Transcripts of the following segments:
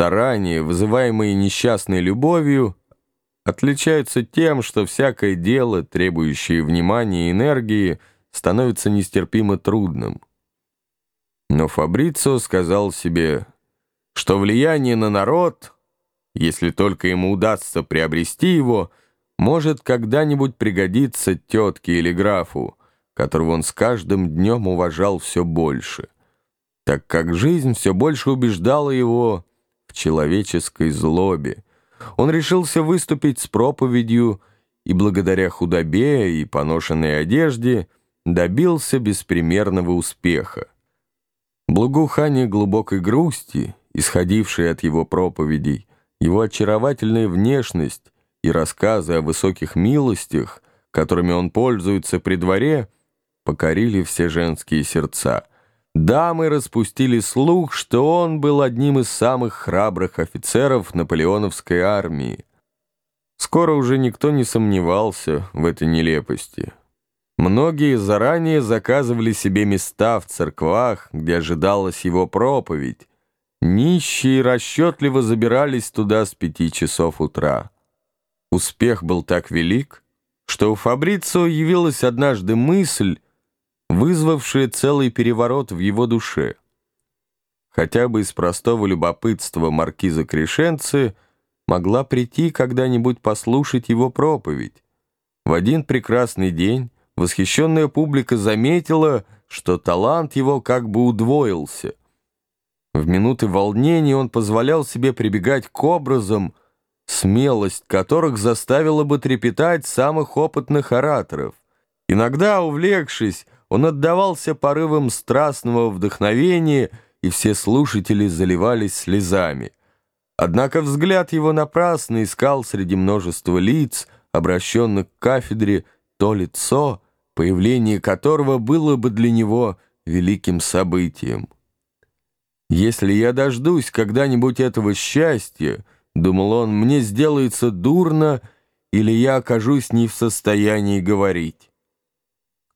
Старания, вызываемые несчастной любовью, отличаются тем, что всякое дело, требующее внимания и энергии, становится нестерпимо трудным. Но Фабрицио сказал себе, что влияние на народ, если только ему удастся приобрести его, может когда-нибудь пригодиться тетке или графу, которого он с каждым днем уважал все больше, так как жизнь все больше убеждала его в человеческой злобе. Он решился выступить с проповедью и благодаря худобе и поношенной одежде добился беспримерного успеха. Благоухание глубокой грусти, исходившее от его проповедей, его очаровательная внешность и рассказы о высоких милостях, которыми он пользуется при дворе, покорили все женские сердца. Дамы распустили слух, что он был одним из самых храбрых офицеров наполеоновской армии. Скоро уже никто не сомневался в этой нелепости. Многие заранее заказывали себе места в церквах, где ожидалась его проповедь. Нищие расчетливо забирались туда с пяти часов утра. Успех был так велик, что у Фабрицио явилась однажды мысль, вызвавшая целый переворот в его душе. Хотя бы из простого любопытства маркиза Крешенцы могла прийти когда-нибудь послушать его проповедь. В один прекрасный день восхищенная публика заметила, что талант его как бы удвоился. В минуты волнения он позволял себе прибегать к образам, смелость которых заставила бы трепетать самых опытных ораторов. Иногда, увлекшись, он отдавался порывам страстного вдохновения, и все слушатели заливались слезами. Однако взгляд его напрасно искал среди множества лиц, обращенных к кафедре, то лицо, появление которого было бы для него великим событием. «Если я дождусь когда-нибудь этого счастья, — думал он, — мне сделается дурно, или я окажусь не в состоянии говорить».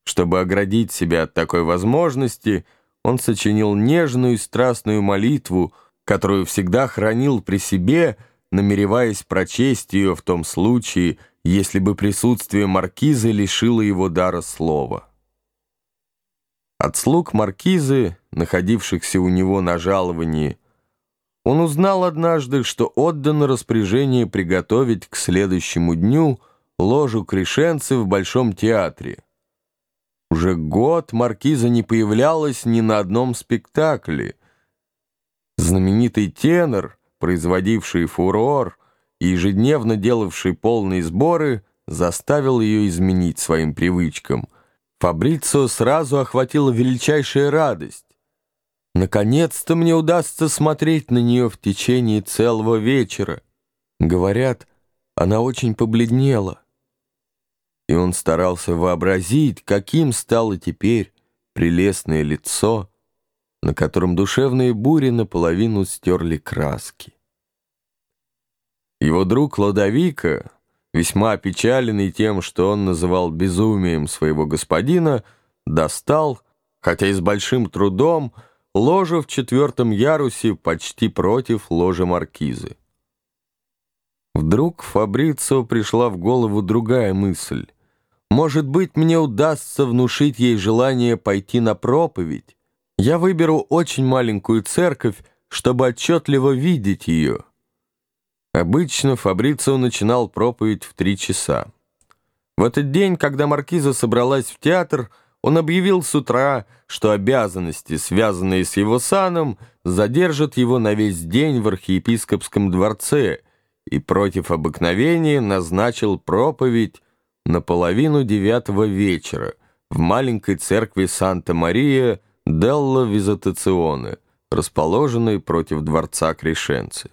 Чтобы оградить себя от такой возможности, он сочинил нежную и страстную молитву, которую всегда хранил при себе, намереваясь прочесть ее в том случае, если бы присутствие маркизы лишило его дара слова. От слуг маркизы, находившихся у него на жаловании, он узнал однажды, что отдано распоряжение приготовить к следующему дню ложу крешенцы в Большом театре. Уже год маркиза не появлялась ни на одном спектакле. Знаменитый тенор, производивший фурор и ежедневно делавший полные сборы, заставил ее изменить своим привычкам. Фабрицио сразу охватила величайшая радость. Наконец-то мне удастся смотреть на нее в течение целого вечера. Говорят, она очень побледнела и он старался вообразить, каким стало теперь прелестное лицо, на котором душевные бури наполовину стерли краски. Его друг Ладовика, весьма опечаленный тем, что он называл безумием своего господина, достал, хотя и с большим трудом, ложу в четвертом ярусе почти против ложи маркизы. Вдруг Фабрицио пришла в голову другая мысль. Может быть, мне удастся внушить ей желание пойти на проповедь. Я выберу очень маленькую церковь, чтобы отчетливо видеть ее. Обычно Фабрицио начинал проповедь в три часа. В этот день, когда маркиза собралась в театр, он объявил с утра, что обязанности, связанные с его саном, задержат его на весь день в архиепископском дворце и против обыкновения назначил проповедь на половину девятого вечера в маленькой церкви Санта-Мария Делла Визитационе, расположенной против дворца Крешенцы.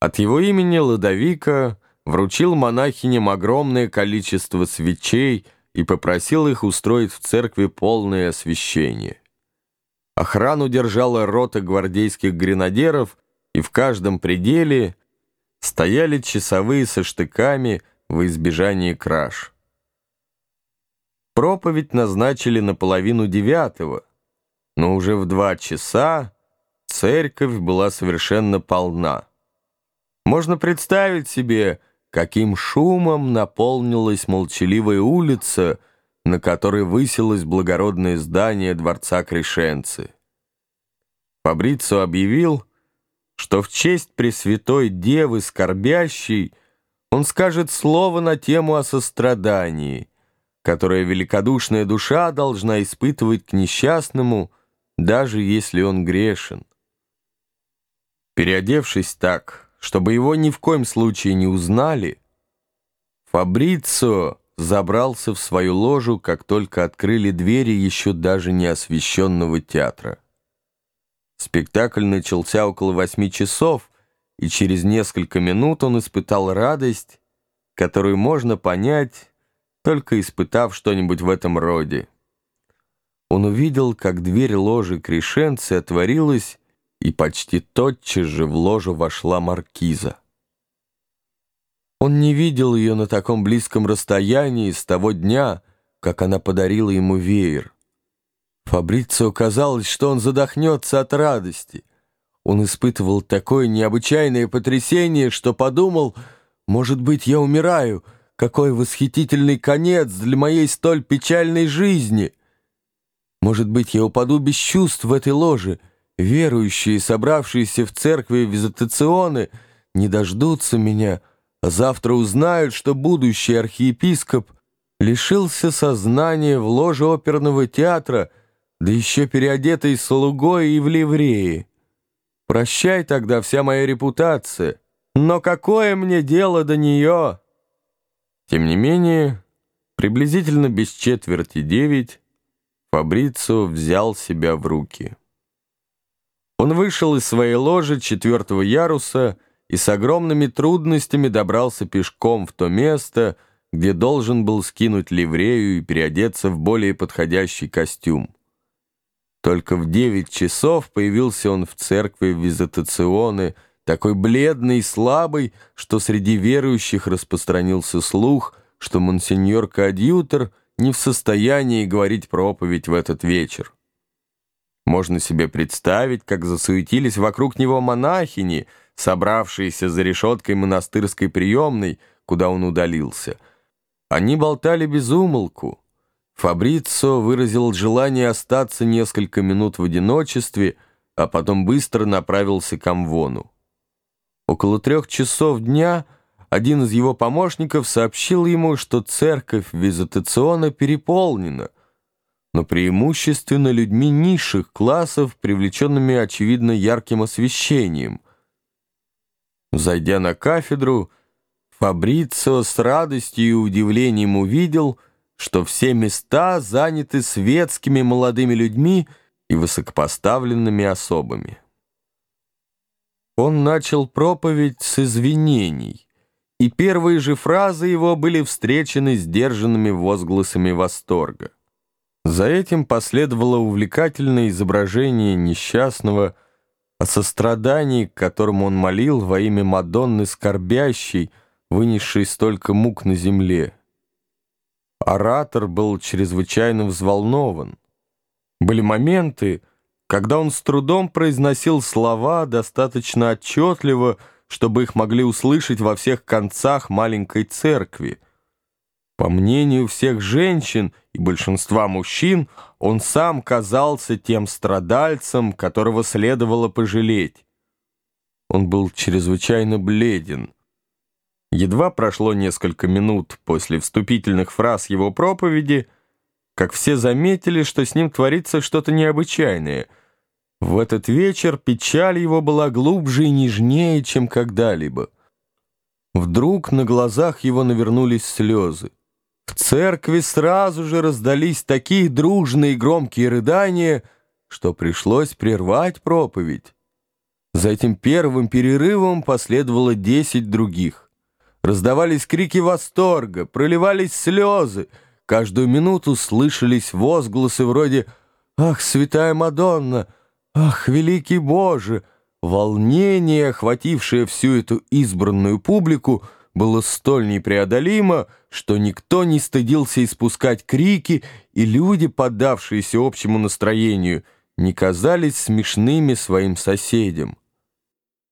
От его имени Ладовика вручил монахиням огромное количество свечей и попросил их устроить в церкви полное освящение. Охрану держала рота гвардейских гренадеров, и в каждом пределе стояли часовые со штыками – во избежание краж. Проповедь назначили на половину девятого, но уже в два часа Церковь была совершенно полна. Можно представить себе, каким шумом наполнилась молчаливая улица, на которой высилось благородное здание дворца Крешенцы. Фабрицо объявил, что в честь Пресвятой Девы Скорбящей он скажет слово на тему о сострадании, которое великодушная душа должна испытывать к несчастному, даже если он грешен. Переодевшись так, чтобы его ни в коем случае не узнали, Фабрицо забрался в свою ложу, как только открыли двери еще даже не освещенного театра. Спектакль начался около восьми часов, и через несколько минут он испытал радость, которую можно понять, только испытав что-нибудь в этом роде. Он увидел, как дверь ложи Крешенцы отворилась, и почти тотчас же в ложу вошла маркиза. Он не видел ее на таком близком расстоянии с того дня, как она подарила ему веер. Фабрицио казалось, что он задохнется от радости. Он испытывал такое необычайное потрясение, что подумал, может быть, я умираю, какой восхитительный конец для моей столь печальной жизни. Может быть, я упаду без чувств в этой ложе, верующие, собравшиеся в церкви визитационы, не дождутся меня, а завтра узнают, что будущий архиепископ лишился сознания в ложе оперного театра — да еще переодетый слугой и в ливреи. Прощай тогда вся моя репутация, но какое мне дело до нее? Тем не менее, приблизительно без четверти девять Фабрицио взял себя в руки. Он вышел из своей ложи четвертого яруса и с огромными трудностями добрался пешком в то место, где должен был скинуть ливрею и переодеться в более подходящий костюм. Только в девять часов появился он в церкви Визитационы, такой бледный и слабый, что среди верующих распространился слух, что монсеньор Коадьютор не в состоянии говорить проповедь в этот вечер. Можно себе представить, как засуетились вокруг него монахини, собравшиеся за решеткой монастырской приемной, куда он удалился. Они болтали без умолку. Фабрицо выразил желание остаться несколько минут в одиночестве, а потом быстро направился к Амвону. Около трех часов дня один из его помощников сообщил ему, что церковь Визитациона переполнена, но преимущественно людьми низших классов, привлеченными, очевидно, ярким освещением. Зайдя на кафедру, Фабрицио с радостью и удивлением увидел, что все места заняты светскими молодыми людьми и высокопоставленными особами. Он начал проповедь с извинений, и первые же фразы его были встречены сдержанными возгласами восторга. За этим последовало увлекательное изображение несчастного, о сострадании, к которому он молил во имя Мадонны скорбящей, вынесшей столько мук на земле. Оратор был чрезвычайно взволнован. Были моменты, когда он с трудом произносил слова достаточно отчетливо, чтобы их могли услышать во всех концах маленькой церкви. По мнению всех женщин и большинства мужчин, он сам казался тем страдальцем, которого следовало пожалеть. Он был чрезвычайно бледен. Едва прошло несколько минут после вступительных фраз его проповеди, как все заметили, что с ним творится что-то необычайное. В этот вечер печаль его была глубже и нежнее, чем когда-либо. Вдруг на глазах его навернулись слезы. В церкви сразу же раздались такие дружные и громкие рыдания, что пришлось прервать проповедь. За этим первым перерывом последовало десять других. Раздавались крики восторга, проливались слезы. Каждую минуту слышались возгласы вроде «Ах, святая Мадонна! Ах, великий Боже!» Волнение, охватившее всю эту избранную публику, было столь непреодолимо, что никто не стыдился испускать крики, и люди, поддавшиеся общему настроению, не казались смешными своим соседям,